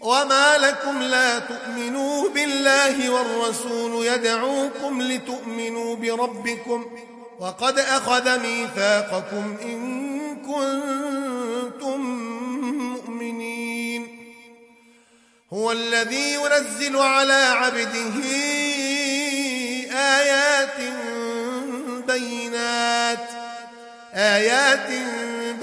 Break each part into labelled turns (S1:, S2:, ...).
S1: وما لكم لا تؤمنوا بالله والرسول يدعوكم لتؤمنوا بربكم وقد أخذ ميثاقكم إن كنتم مؤمنين هو الذي ينزل على عبده آيات بينات آيات بينات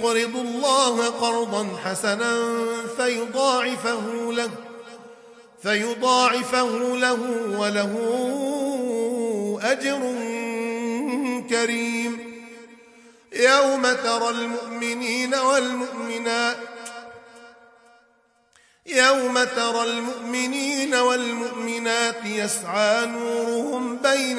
S1: يقرضوا الله قرضا حسنا فيضاعفه له فيضاعفه له وله أجر كريم يوم ترى المؤمنين والمؤمنات يوم ترى المؤمنين والمؤمنات يسعى نورهم بين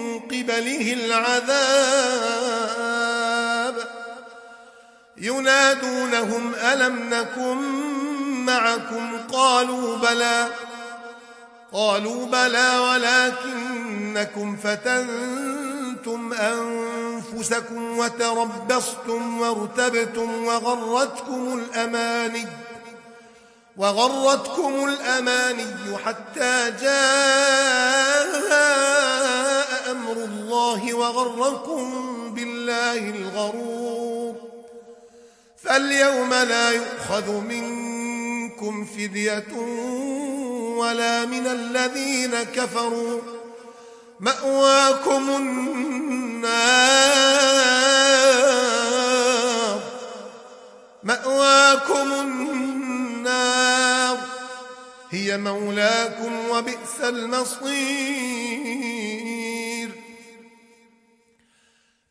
S1: قبله العذاب ينادونهم ألم نكن معكم قالوا بلى قالوا بلى ولكنكم فتنتم أنفسكم وتربصتم وارتبتم وغرتكم الأماني وغرتكم الأماني حتى جاء أمر الله وغركم بالله الغرور فاليوم لا يؤخذ منكم فدية ولا من الذين كفروا مأواكم النار مأواكم النار هي مولاكم وبئس المصير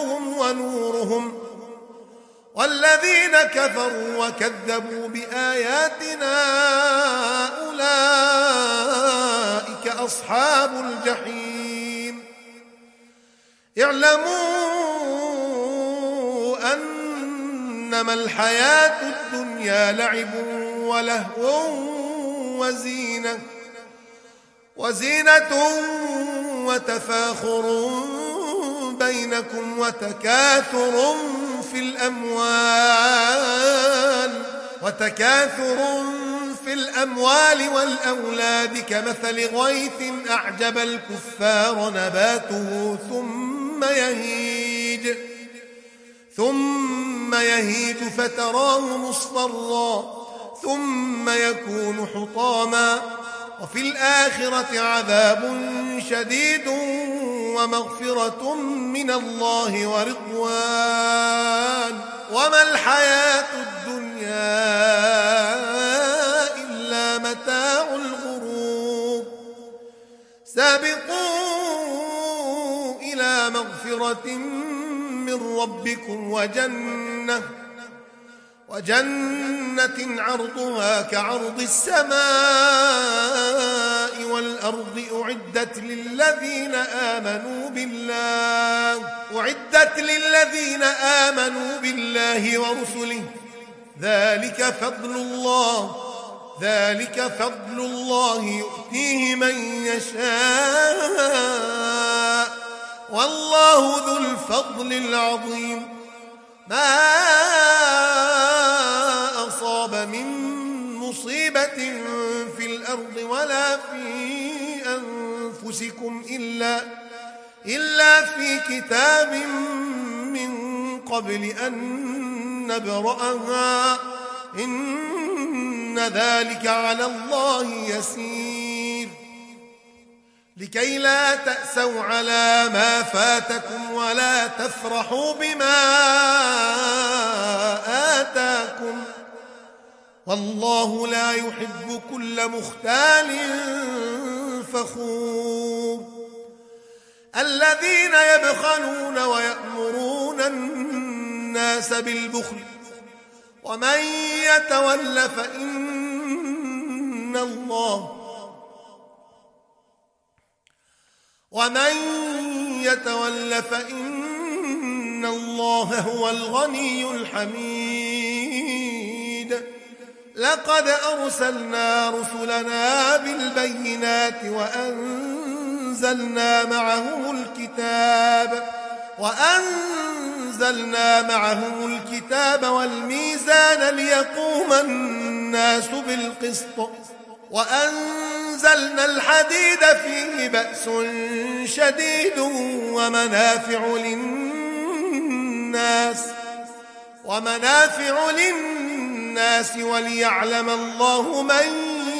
S1: حقهم ونورهم والذين كفروا وكذبوا بآياتنا أولئك أصحاب الجحيم اعلموا أنما الحياة الدنيا لعب ولهو وزينة وزينة وتفاخر بينكم وتكاثر في الأموال وتكاثر في الأموال والأولاد كمثل غيث أعجب الكفار نباته ثم يهيج ثم يهيج فتراه مصفرا ثم يكون حطاما وفي الآخرة عذاب شديد ومغفرة من الله ورضوان وما الحياة الدنيا إلا متاع الغرور سابقوا إلى مغفرة من ربكم وجنة وجنة عرضها كعرض السماء الأرض أعدت للذين آمنوا بالله أعدت للذين آمنوا بالله ورسله ذلك فضل الله ذلك فضل الله يؤتيه من يشاء والله ذو الفضل العظيم ما أصاب من مصيبة في الأرض ولا في أنفسكم إلا إلا في كتاب من قبل أن نبرأها إن ذلك على الله يسير لكي لا تأسوا على ما فاتكم ولا تفرحوا بما آتاكم والله لا يحب كل مختال فخور الذين يبخلون ويأمرون الناس بالبخل ومن يتول فإن الله ومن يتول فإن الله هو الغني الحميد لقد أرسلنا رسلنا بالبينات وأنزلنا وأنزلنا معهم الكتاب وأنزلنا معهم الكتاب والميزان ليقوم الناس بالقسط وأنزلنا الحديد فيه بأس شديد ومنافع للناس ومنافع للناس وليعلم الله من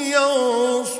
S1: ينصر